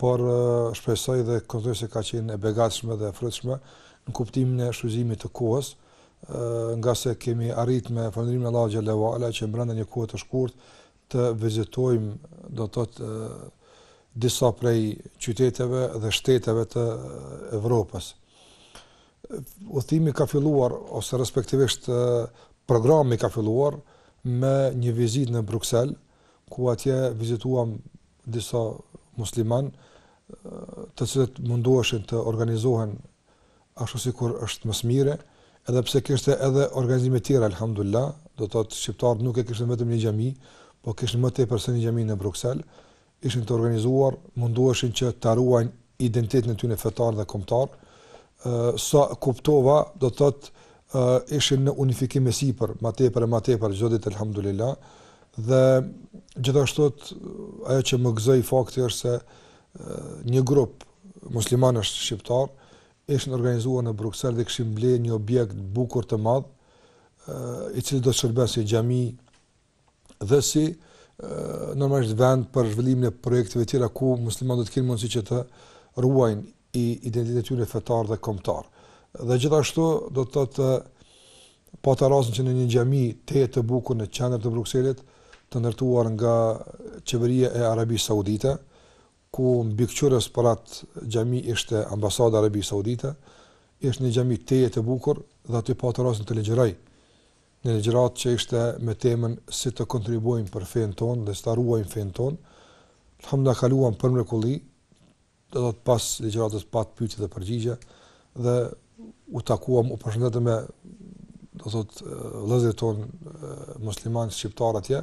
por shpresoj dhe konsideroj se ka qenë e begatshme dhe e frytshme në kuptimin e shfrytëzimit të kohës, ngase kemi arrit me falënderimin e Allahut xhelle ve ala që brenda një kohe të shkurtë të vizitojmë, do të thotë, disa prej qyteteve dhe shteteve të Evropës. Udhëtimi ka filluar ose respektivisht programi ka filluar me një vizitë në Bruksel, ku atje vizituam disa muslimanë të cilët mundoheshin të organizohen ashtu sikur është më së miri, edhe pse kishte edhe organizime tjera, alhamdulillah, do të thotë shqiptarët nuk e kishin vetëm një xhami, po kishin më tepër se një xhami në Bruksel, ishin të organizuar, mundoheshin që ta ruajnë identitetin e tyne fetar dhe komtar, sa kuptova, do të thotë ishin në unifikim e sipër, ma tepër e ma tepër, çdo ditë, alhamdulillah, Dhe gjithashtu ajo që më gëzoi fakti është se një grup muslimanësh shqiptarë ishin organizuar në Bruksel dhe kishin blerë një objekt bukur të madh, i cili do të shërbejë si xhami dhe si normalisht vend për zhvillimin e projekteve tjera ku muslimanët do të kenë mundësi që të ruajnë identitetin e tyre fetar dhe kombëtar. Dhe gjithashtu do të thotë pata rastin që në një xhami tejet të bukur në qendër të Brukselit, të ndërtuar nga qeveria e Arabisë Saudite, ku mbikëqyrës për atë xhami ishte ambasada e Arabisë Saudite, ishte një xhami tejet e bukur dhe aty pata rastin të ligjëroj në një ligjëratë që ishte me temën si të kontribuojmë për fenë tonë dhe si ta ruajmë fenë tonë, domethënë kaluam për mrekulli, do të thotë pas ligjëratës pat pyetje dhe përgjigje dhe u takuam, u përshëndetëm me do të thotë vëllezërit tonë muslimanë shqiptarë atje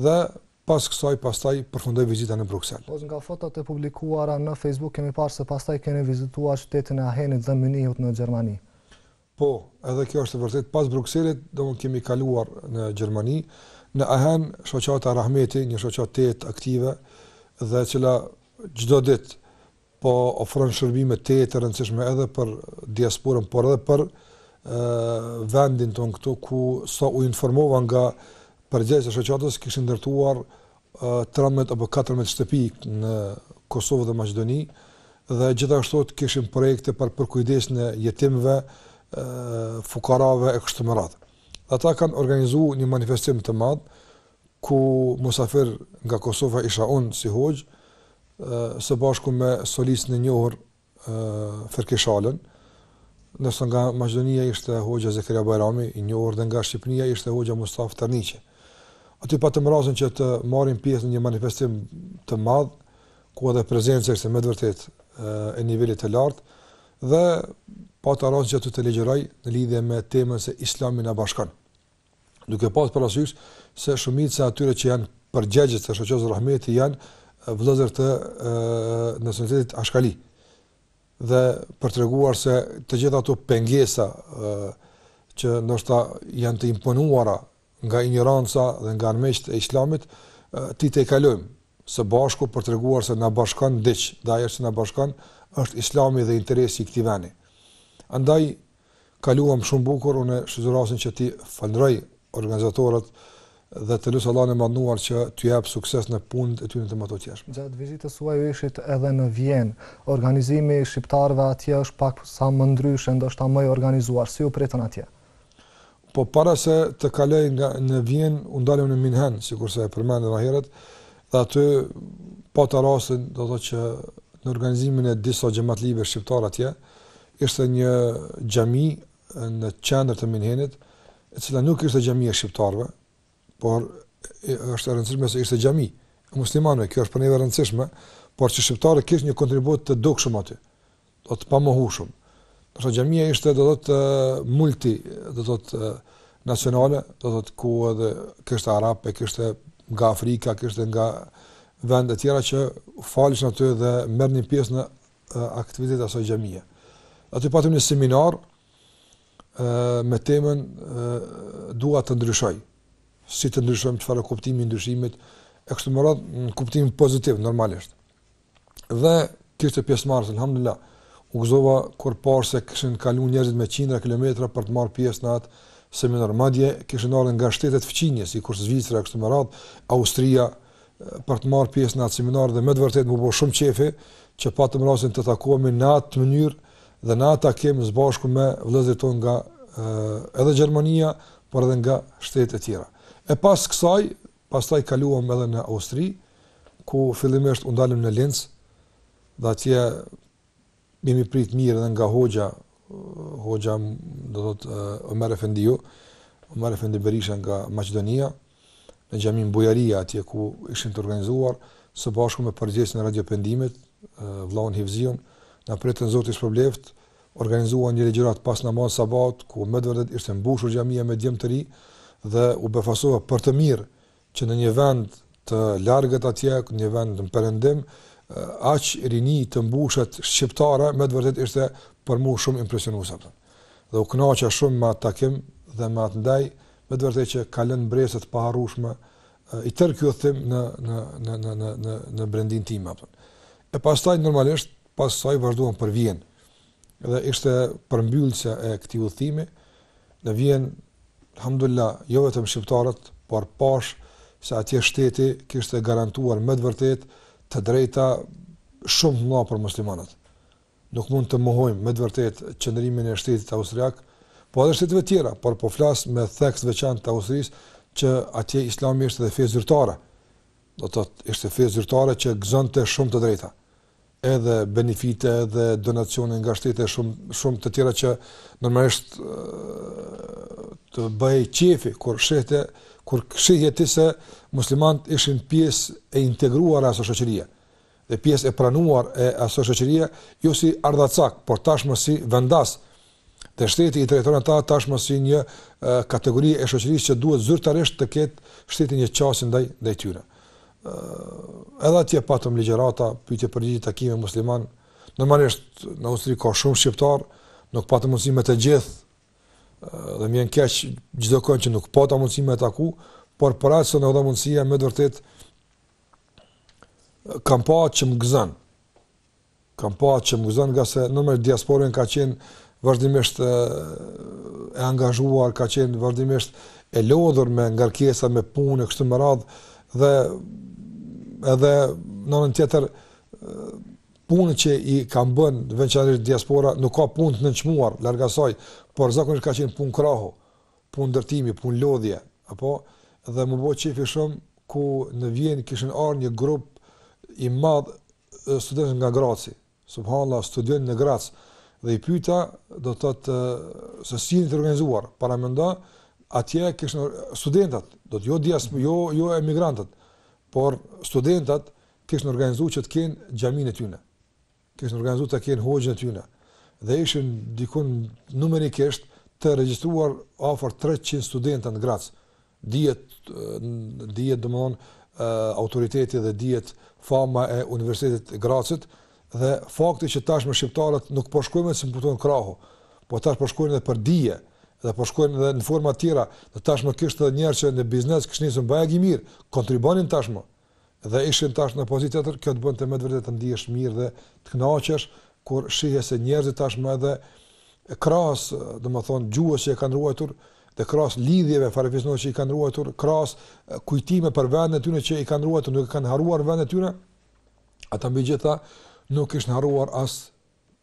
dhe pas kësaj pastaj përfundoi vizita në Bruksel. Hoxhë, nga fotot e publikuara në Facebook kemi parë se pastaj keni vizituar qytetin e Ahenit dhe Mynihut në Gjermani. Po, edhe kjo është e vërtetë, pas Brukselit, domethënë kemi kaluar në Gjermani, në Ahen, shoqata Rahmeti, një shoqatë tejet aktive dhe e cila çdo ditë po ofron shërbime tejet të rëndësishme edhe për diasporën, por edhe për vendin tonë këtu ku sa u informova nga përgjegjësit e shoqatës kishin ndërtuar 13 apo 14 shtëpi në Kosovë dhe Maqedoni dhe gjithashtu kishin projekte për përkujdesjen e jetimëve, fukarave e kështu me radhë. Ata kanë organizu një manifestim të madh ku musafir nga Kosova isha unë si hoxhë së bashku me solistin e njohur Ferkeshalën, ndërsa nga Maqedonia ishte hoxha Zekirja Bajrami, i njohur dhe nga Shqipënia ishte hoxha Mustaf Tërniqe. Aty patëm rastin që të marrim pjesë në një manifestim të madh, ku edhe prezenca ishte me të vërtetë e nivelit të lartë, dhe pata rastin që të të ligjëroj në lidhje me temën se islami na bashkon. duke pas parasysh se shumica e atyre që janë përgjegjës të shoqatës Rahmeti janë vëllezër të nacionalitetit ashkali dhe për të treguar se të gjitha ato pengesa që ndoshta janë të imponuara nga injoranca dhe nga armiqtë e islamit, t'i tejkalojmë së bashku për të treguar se na bashkon diç, dhe ajo që na bashkon është islami dhe interesi i këtij vendi. Andaj, Kaluam shumë bukur, unë e shfrytëzoj rastin që t'i falënderoj organizatorët dhe të lus Allahun e Madhëruar që t'u japë sukses në punët e tyre të mëtutjeshme. Gjatë vizitës suaj ju ishit edhe në Vjenë. Organizimi i shqiptarëve atje është paksa më ndryshe, ndoshta më i organizuar. Si ju pritën atje? Po para se të kaloj nga në Vjenë, u ndalëm në Minhen, sikurse e përmenda më herët, dhe aty pata rastin, do të thotë që në organizimin e disa xhamatlive shqiptarë atje, Ishte një xhami në qendër të Minhenit, e cila nuk ishte xhami e shqiptarëve, por është e rëndësishme se ishte xhami e muslimanëve, kjo është për ne e rëndësishme, por që shqiptarët kishin një kontribut të dukshëm aty. Do thotë të pamohueshëm. Do thotë xhamia ishte do thotë multi, do të thotë nacionale, do thotë ku edhe kishte arabë, kishte nga Afrika, kishte nga vende të tjera që faleshin aty dhe merrnin pjesë në aktivitetet e asaj xhamie. Aty patëm një seminar me temën dua të ndryshoj. Si të ndryshojmë çfarë kuptimi i ndryshimit e kështu me radhë në kuptim pozitiv normalisht. Dhe kishte pjesëmarrës alhamdulillah. U gëzova kur pashë se kishin kalu njerëzit me qindra kilometra për të marrë pjesë në atë seminar. Madje kishin ardhur nga shtetet fqinje, sikur Zvicra e kështu me radhë, Austria, për të marrë pjesë në atë seminar dhe me të vërtetë m'u bë shumë qejfi që patëm rastin të takohemi në atë mënyrë dhe në atë takim së bashku me vëllezërit tonë nga edhe Gjermania, por edhe nga shtete të tjera. E pas kësaj, pastaj kaluam edhe në Austri, ku fillimisht u ndalëm në Linz, dhe atje Jemi prit mirë edhe nga hoxha, hoxha do të thotë Omer Efendiu, Omer Efendi Berisha nga Maqedonia, në xhaminë Bujaria atje ku ishin të organizuar së bashku me përgjegjësin e Radio Pendimit, vëllaun Hivziun, na pritën Zoti i shpërbleftë, organizuan një ligjëratë pas namazit sabahut ku me të vërtetë ishte mbushur xhamia me djem të ri dhe u befasova për të mirë që në një vend të largët atje, në një vend në perëndim, aq rini të mbushet shqiptare, me të vërtetë ishte për mua shumë impresionuese. Dhe u kënaqa shumë me atë takim dhe me atë neje, me të vërtetë që ka lënë mbresë të paharrueshme i tërë ky udhëtim në në në në në në në brendinë time apo. E pastaj normalisht pastaj vazhduam për Vjenë. dhe ishte përmbyllësja e këtij udhëtimi, në Vjenë, alhamdulillah, jo vetëm shqiptarët, por pashë se atje shteti kishte garantuar me të vërtet të drejta shumë të mëdha për muslimanët. Nuk mund të mohojmë me të vërtet qëndrimin e shtetit austriak, po edhe shteteve tjera, por po flas me theks të veçantë të Austrisë, që atje islami është dhe fe zyrtare, do të thotë fe zyrtare që gëzonte shumë të drejta. edhe benefite edhe donacione nga shteti e shumë shumë të tjera që normalisht të bëhej qefi kur shihte kur shihje ti se muslimanët ishin pjesë e integruar e asaj shoqërie, dhe pjesë e pranuar e asaj shoqërie, jo si ardhacak, por tashmë si vendas, dhe shteti i trajton ata tashmë si një kategori e shoqërisë që duhet zyrtarisht të ketë shteti një qasje ndaj ndaj tyre. ë Edhe atje patëm ligjërata, pyetje përgjigje, takime me muslimanë. Normalisht në Austri ka shumë shqiptarë, nuk patëm mundësi me të gjithë. ë Dhe më vjen keq për çdokënd që nuk pata mundësi me e taku, por për aq sa m'u dha mundësia me të vërtet kam pa që më gëzon. kam pa atë që më gëzon nga se normalisht diaspora ka qenë vazhdimisht e, e angazhuar, ka qenë vazhdimisht e lodhur me ngarkesa, me punë kështu me radh dhe edhe në anën tjetër punët që i kanë bërë veçanërisht diaspora nuk ka punë të nënçmuar larg asaj, por zakonisht ka qenë punë krahu, punë ndërtimi, punë lodhje, apo dhe m'u bo qejfi shumë kur në Vjenë kishin ardhur një grup i madh studentësh nga Graci, subhanallah, studiojnë në Grac dhe i pyeta do të thotë se si jeni të organizuar, paramendo atje kishin studentat, do të jo dias, jo jo emigrantët, por studentat kishin organizuar që të kenë xhaminë e tyre. Kishin organizuar të kenë hoxhën e tyre dhe ishin dikun numerikisht të regjistruar afër 300 studentë në Grac. Dihet, dihet domthon autoriteti dhe dihet fama e Universitetit të Gracit dhe fakti që tashmë shqiptarët nuk po shkojnë më si punëtorë krahu, po tash po shkojnë edhe për dije dhe po shkojnë edhe në forma të tjera, dhe tashmë kishte edhe njerëz që në biznes kishin nisur bajagi mirë, kontribuonin tashmë. dhe ishin tash në pozitë tjetër, kjo të bënte me të vërtetë të ndihesh mirë dhe të kënaqesh kur shihe se njerëzit tashmë edhe krahas, domethënë gjuhës që e kanë ruajtur dhe krahas lidhjeve farefisnore që i kanë ruajtur, krahas kujtimeve për vendin e tyre që i kanë ruajtur, nuk e kanë harruar vendin e tyre. Ata mbi gjitha nuk kishin harruar as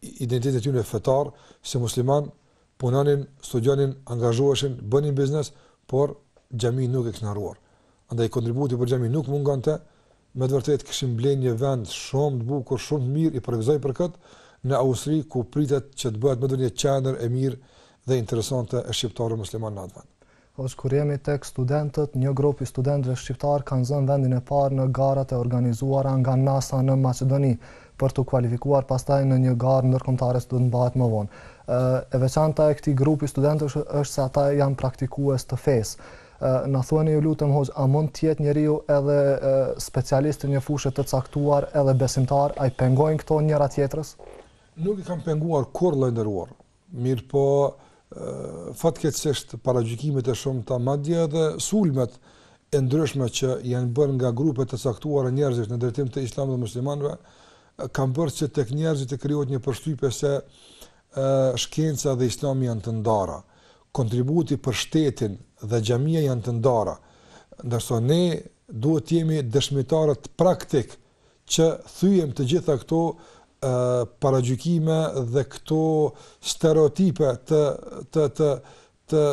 identitetin e tyre fetar si musliman, punonin, studionin, angazhoheshin, bënin biznes, por xhaminë nuk e kishin harruar. Andaj kontributi për xhami nuk mungonte. Me të vërtetë kishin ble një vend shumë të bukur, shumë të mirë i përgëzoj për kët në Austri ku pritet që të bëhet edhe një qendër e mirë dhe interesante e shqiptarëve muslimanë në atë vend. Hoxhë kur jemi tek studentët, një grup i studentëve shqiptarë kanë zënë vendin e parë në garat e organizuara nga NASA në Maqedoni, për t'u kualifikuar pastaj në një garë ndërkombëtare që do të mbahet më vonë. E veçanta e këtij grupi studentësh është se ata janë praktikues të fesë. Na thuani ju lutem hoxhë, a mund të jetë njeriu edhe specialist i një fushe të caktuar edhe besimtar, a i pengojnë këto njëra-tjetrën? Nuk i kanë penguar kurrë vëlla i nderuar, Mirëpo, fatkeqësisht, paragjykimet e shumta, madje edhe sulmet e ndryshme që janë bërë nga grupe të caktuara njerëzish në drejtim të Islamit dhe muslimanëve, kanë bërë që tek njerëzit të krijohet një përshtypje se shkenca dhe Islami janë të ndara, kontributi për shtetin dhe xhamia janë të ndara, ndërsa ne duhet të jemi dëshmitarët praktikë që thyejmë të gjitha këto paragjykime dhe këto stereotipe të të të të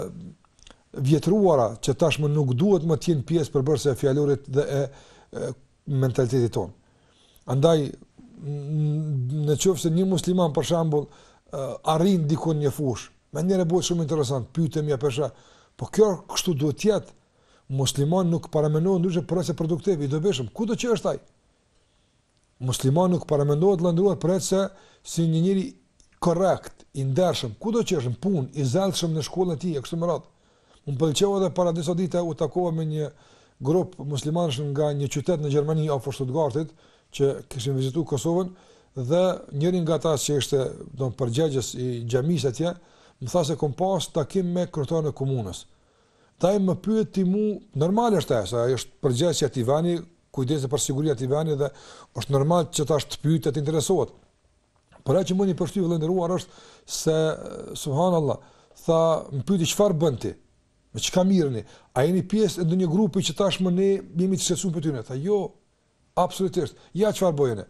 vjetruara që tashmë nuk duhet më të jenë pjesë përbërëse e fjalorit dhe e, e mentalitetit tonë. Andaj, në qoftë se një musliman për shambull, arrin dikun në një fushë, menjëherë bëhet shumë interesant, pytemi a po sheh, po kjo kështu duhet të jetë, Muslimani nuk paramendohet ndryshe përveç se produktiv, i dobishëm, kudo që është ai. Muslimani nuk paramendohet vëlla i nderuar përveç se si një njeri korrekt, i ndershëm, kudo që është në punë, i zellshëm në shkollën e tij e kështu me radhë. Më pëlqeu edhe para disa ditëve u takova me një grup muslimanësh nga një qytet në Gjermani afër Stuttgartit që kishin vizituar Kosovën dhe njëri nga ata që ishte domethënë përgjegjës i xhamisë atje më tha se kom pas takim me kryetarin e komunës. Tha ai më pyeti mu, normal është, ai është përgjegjës i atij veni, kujdeset për sigurinë e atij veni dhe është normal që ta pyet, të interesohet. Por ajo që më bëni përshtypje vëlla i nderuar është se subhanallahu, tha, më pyeti çfarë bën ti? Me çka mirreni? A jeni pjesë e ndonjë grupi që tashmë ne jemi të shqetësuar për tyne? Tha, jo. Absolutisht. Ja çfarë bëjmë.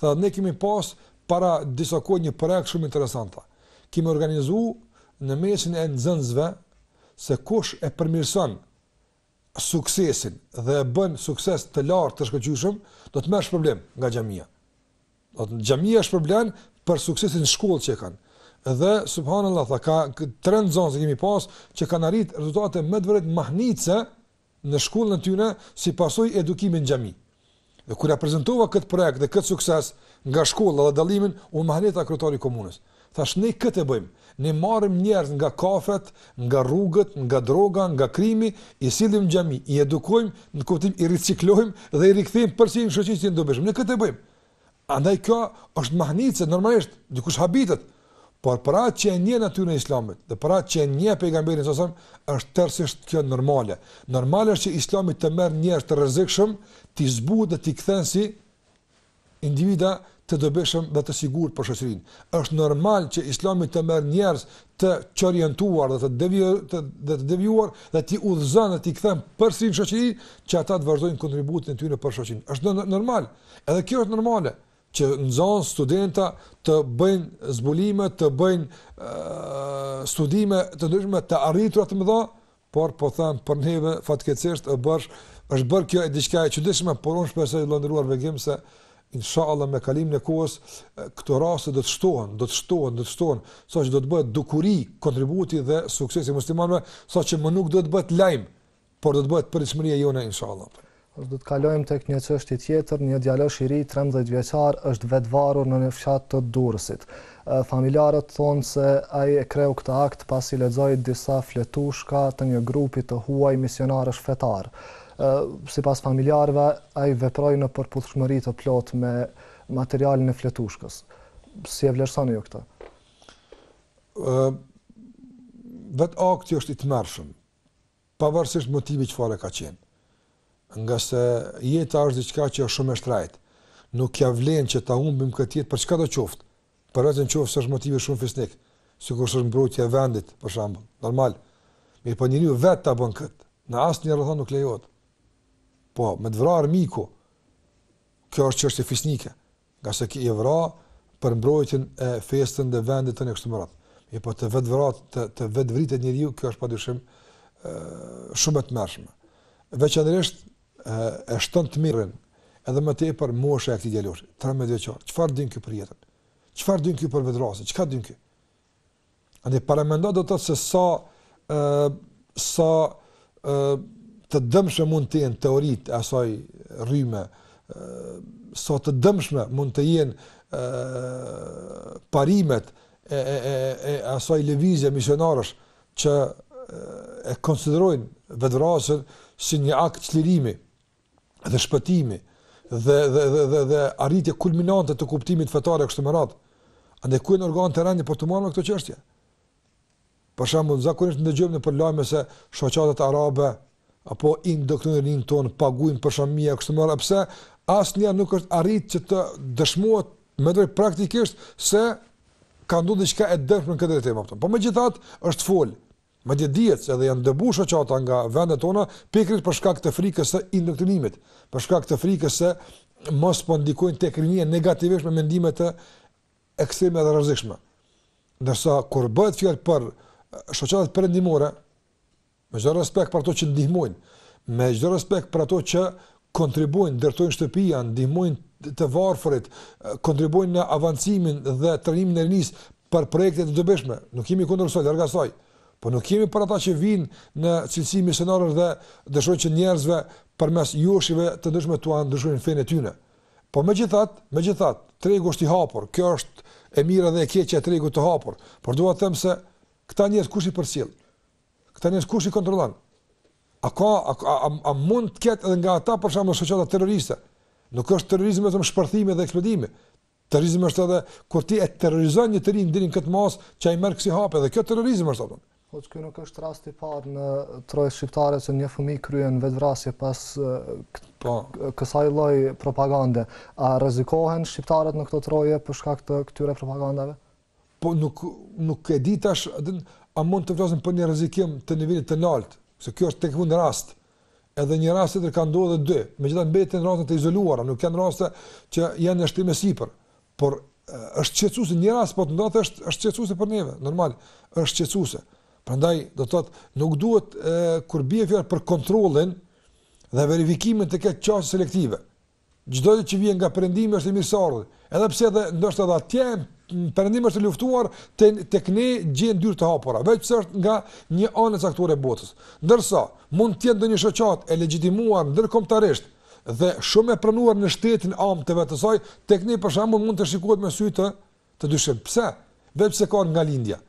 Tha, ne kemi pas para disa kohë një projekt shumë interesant. Tha. Kemi organizu në mesin e nxënësve se kush e përmirëson suksesin dhe e bën sukses të lartë të shkëlqyshëm, do të merr shpërblim nga xhamia. Do të xhamia shpërblen për suksesin n'shkollë që e kanë. Dhe, subhanallah, tha, ka tre nxënës kemi pas që kanë arrit rezultate me të vërtetë mahnitëse në shkollën e tyre si pasojë e edukimit në xhami. Dhe kur ia prezantova këtë projekt dhe këtë sukses nga shkolla dhe dallimin, u mahnita kryetari i komunës. Thash ne këtë e bëjmë. Ne marrim njerëz nga kafet, nga rrugët, nga droga, nga krimi, i sillim në xhami, i edukojmë, në kuptim i riciklojmë dhe i rikthejmë përsëri në shoqëri të dobishëm. Ne këtë e bëjmë. Andaj kjo është mahnitëse, normalisht, dikush habitet, por për atë që e njeh natyrën e islamit, dhe për atë që e njeh pejgamberin sësëm, është tërsisht kjo normale. Normale është që islami të merr njerëz të rrezikshëm, t'i zbutë dhe t'i kthen si individa të dobishëm dhe të sigurt për shoqërinë. është normal që islami të merr njerëz të çorientuar dhe të, devi, të, dhe të devijuar dhe t'i udhëzon dhe t'i kthen përsëri në shoqëri që ata të vazhdojnë kontributin e tyne për shoqërinë. është normal. Normal. Edhe kjo është normale që nxënës, studenta të bëjnë zbulime, të bëjnë ë studime të ndryshme të arritura të mëdha, por po them për neve fatkeqësisht e bësh është bërë kjo e diçka e çuditshme, por unë shpresoj i nderuar Begim se inshallah me kalimin e kohës këto raste do të shtohen, do të shtohen, do të shtohen, saqë do të bëhet dukuri kontributi dhe suksesi muslimanëve, saqë më nuk do të bëhet lajm por do të bëhet pritshmëria jona inshallah. Dhe do të kalojmë tek një çështje tjetër, një djalosh i ri trembëdhjetë vjeçar është vetëvarur në një fshat të Durrësit. Familjarët thonë se ai e kreu këtë akt pasi lexoi disa fletushka të një grupi të huaj misionarësh fetarë. Sipas familjarëve, ai veproi në përputhshmëri të plotë me materialin e fletushkës. Si e vlerësoni ju këtë? Ë vetë akti është i tmerrshëm. pavarësisht motivi çfarë ka qenë. Nga se jeta është diçka që është shumë e shtrajtë. Nuk ja vlen që ta humbim këtë jetë për çkado qoftë. Përveç në qoftë se është motivi shumë fisnik, sikur është mbrojtja e vendit, për shembull, normal. Mirëpo njeriu vetë ta bën kët. Në asnjë rrethanë nuk lejohet. Po, me të vra armiku. Kjo është çështje fisnike. Nga se je vra për mbrojtjen e fesë tënde dhe vendit tënd e kështu me radhë. Mirëpo të vetëvra të të vetëvritet njeriu, kjo është padyshim ë shumë e tmerrshme. Veçanërisht ë e shton tmerrin edhe më tepër mosha e këtij djaloshi, trembëdhjetë vjeçar. Çfarë din ky për jetën? Çfarë din ky për vetvrasjen? Çka din ky? Andaj paramendo do të thotë se sa ë sa ë të dëmshme mund të jenë teoritë e asaj rryme, sa të dëmshme mund të jenë ë parimet e e e e asaj lëvizje misionarësh që e konsiderojnë vetëvrasjen si një akt çlirimi. dhe shpëtimi dhe dhe dhe dhe, dhe arritje kulminante të kuptimit fetar e kështu me radhë. Andaj ku janë organet e rendit për t'u marrë me këto çështje? Për shembull, zakonisht ndëgjojmë nëpër lajme se shoqatat arabe apo indoktrinirin ton paguajnë për shamia e kështu me radhë pse asnjëherë nuk është arrit që të dëshmohet me drejt praktikisht se ka ndodhur diçka e dëmshme në këtë drejtim apo. Po megjithatë është fol Madje dihet se edhe janë dëbuar shoqata nga vendet tona pikërisht për shkak të frikës së indoktrinimit, për shkak të frikës se mos po ndikojnë tek rinia negativisht me mendime të ekstreme dhe të rrezikshme. Ndërsa kur bëhet fjalë për shoqatat perëndimore, me çdo respekt për ato që ndihmojnë, me çdo respekt për ato që kontribuojnë, ndërtojnë shtëpia, ndihmojnë të varfërit, kontribuojnë në avancimin dhe trajnimin e rinisë për projekte të dobishme. Nuk jemi kundër kësaj, larg asaj. Po nuk jemi për ata që vijnë në cilësi misionarësh dhe dëshirojnë që njerëzve përmes joshjeve të ndryshme t'ua ndryshojnë fenë e tyre. Po megjithatë, megjithatë, tregu është i hapur. Kjo është e mira dhe e keqja e tregut të hapur. Por dua të them se këta njerëz kush i përcjell? Këta njerëz kush i kontrollon? A ka a, a, a, a mund të ketë edhe nga ata për shembull shoqata terroriste? Nuk është terrorizëm vetëm shpërthimi dhe eksplodimi. Terrorizëm është edhe kur ti e terrorizon një të ri deri në këtë masë që ai merr kësi hape dhe kjo terrorizëm është apo? Po që nuk është rast i parë në troje shqiptare që një fëmijë kryen vetëvrasje pas kësaj lloj propagande. A rrezikohen shqiptarët në këto troje për shkak të këtyre propagandave? po nuk nuk e di tash a mund të flasim për një rrezikim të nivelit të naltë, se kjo është tek fund rast. Edhe një rast tjetër ka ndodhur dy, megjithatë mbeten raste të izoluara, nuk janë raste që janë në shtim e sipër. Por është shqetësuese një rast po të ndodhë është është shqetësuese për neve, normal, është shqetësuese. Prandaj do të thotë nuk duhet e, kur bie fjalë për kontrollin dhe verifikimin të ketë qasje selektive. Çdo gjë që vjen nga perëndimi është e mirëseardhur. Edhe pse edhe ndoshta edhe atje në perëndim është e luftuar te tek ne gjen dyer të hapura, veç pse është nga një anë e caktuar e botës. Ndërsa mund të jetë ndonjë shoqatë e legjitimuar ndërkombëtarisht dhe shumë e pranuar në shtetin amë të vet të saj, tek ne për shembull mund të shikohet me sy të të dyshimit. Pse? Veç pse ka nga lindja.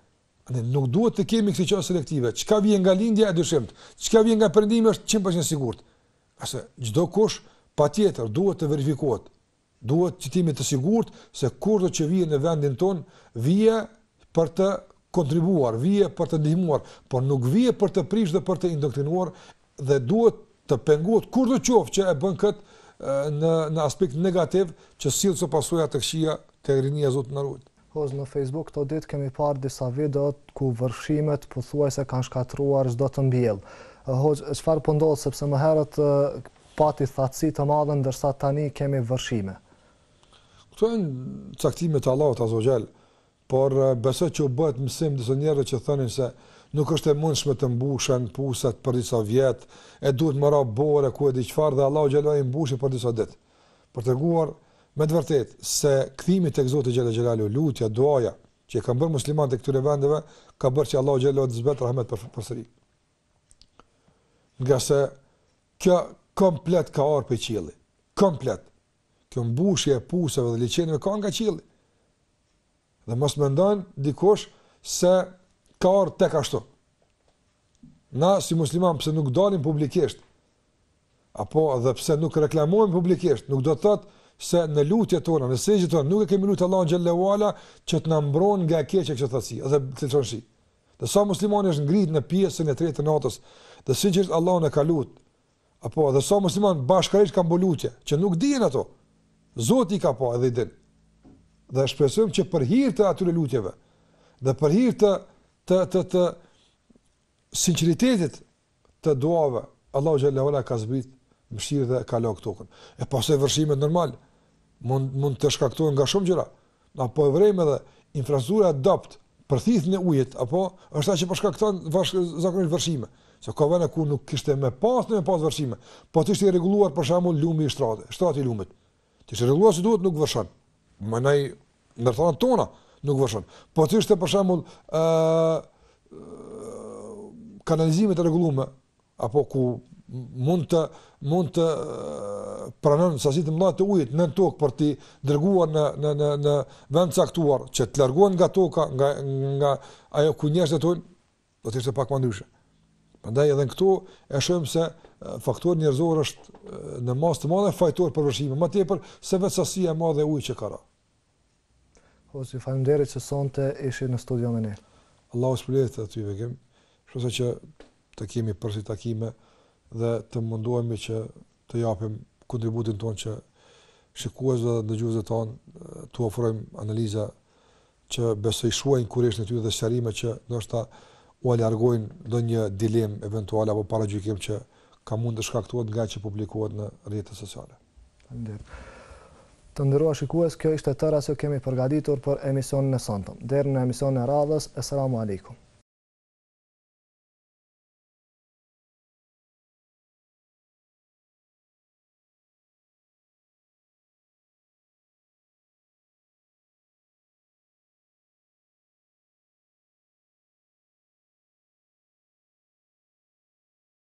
Ne nuk duhet të kemi këtë qasje selektive. Çka vjen nga lindja e dyshimtë, çka vjen nga perëndimi është 100% sigurt. A se, çdokush, patjetër, duhet të verifikohet. Duhet që të jemi të sigurt se kushdo që vjen në vendin tonë, vjen për të kontribuar, vjen për të ndihmuar, por nuk vjen për të prish dhe për të indoktrinuar dhe duhet të pengohet kushdo qoftë që e bën kët në në aspekt negativ që sjell këso pasoja të këqija te rinia, Zoti na rujt. Hoxhë, në Facebook këto ditë kemi parë disa video ku vërshimet pothuajse kanë shkatërruar çdo të mbjellë. Hoxhë, çfarë po ndodh sepse më herët pati thatësi të madhe ndërsa tani kemi vërshime? Këto janë caktime të Allahut Azza wa Jall. Por besoj që u bëhet mësim disa njerëzve që thonin se nuk është e mundshme të mbushen pusat për disa vjet, e duhet me ra borë e ku e di çfarë dhe Allahu xhalla i mbushi për disa ditë. Për treguar me të vërtetë se kthimi tek Zoti xhalla xhelaluhu, lutja, duaja që e kanë bërë muslimanët e këtyre vendeve ka bërë që Allahu xhalla të zbret rahmet për përsëri. Ngase kjo komplet ka ardhur prej qielli. Komplet. Kjo mbushje e pusave dhe liqeneve ka nga qielli. Dhe mos mendon dikush se ka ardhur tek ashtu. Na si musliman pse nuk dalim publikisht? Apo edhe pse nuk reklamojmë publikisht, nuk do të thotë se në lutjet tona, në sexhdet tona, nuk e kemi lutë Allahun xhelle ue ala që të na mbron nga kjo thatësi, edhe të të shi. Dhe sa muslimani është ngrit në pjesën e tretë të natës, dhe sinqerisht Allahun e ka lutë, Apo dhe sa musliman bashkërisht kanë bo lutje që nuk dihen ato. Zoti i ka pa edhe i din. Dhe shpresojmë që për hir të atyre lutjeve dhe për hir të të të, të sinqeritetit të duave, Allahu xhelle ue ala ka zbrit mëshirë dhe ka lagë tokën. E pastaj vërshimet normal mund mund të shkaktohen nga shumë gjëra, Apo e vrejmë edhe infrastruktura e dobët për thithjen e ujit, apo është ajo që po shkakton zakonisht vërshime. Se ka vene ku nuk kishte me pas, me pas vërshime. Po t'ishte i rregulluar për shembull lumi i shtrati, shtrati i lumit. T'ishte i rregulluar si duhet nuk vërshon. Me një, n'ndërtimet tona, nuk vërshon. Po t'ishte për shembull ë kanalizimet e rregulluara, apo ku mund të mund të pranon sasi të mëdha të ujit nën tokë për t'i dërguar në në në në vend caktuar që të largohen nga toka, nga nga ajo ku njerëzit jetojnë, do të ishte pak ma ndryshe. Prandaj edhe këtu e shohim se faktori njerëzor është në masë të madhe fajtor për vërshime, ma tepër se vetë sasia e madhe e ujit që ka. Hoxhë, faleminderit që sonte ishe në studio me ne. Allahu shpërbleftë ty Bekim. Shpresoj që të kemi përsëri takime dhe të mundohemi që të japim kontributin tonë që shikuesve dhe dëgjuesve tanë eh, t'u ofrojmë analiza që besoj shuajnë kureshtjen e tyre dhe sqarime që ndoshta ua largojnë ndonjë dilemë eventuale apo paragjykim që ka mund të shkaktohet nga ajo që publikohet në rrjetet sociale. Faleminderit. Të nderuar shikues, kjo ishte e tëra që kemi përgatitur për emisionin e sontëm. Deri në emisionin e radhës, Esalamu Alejkum.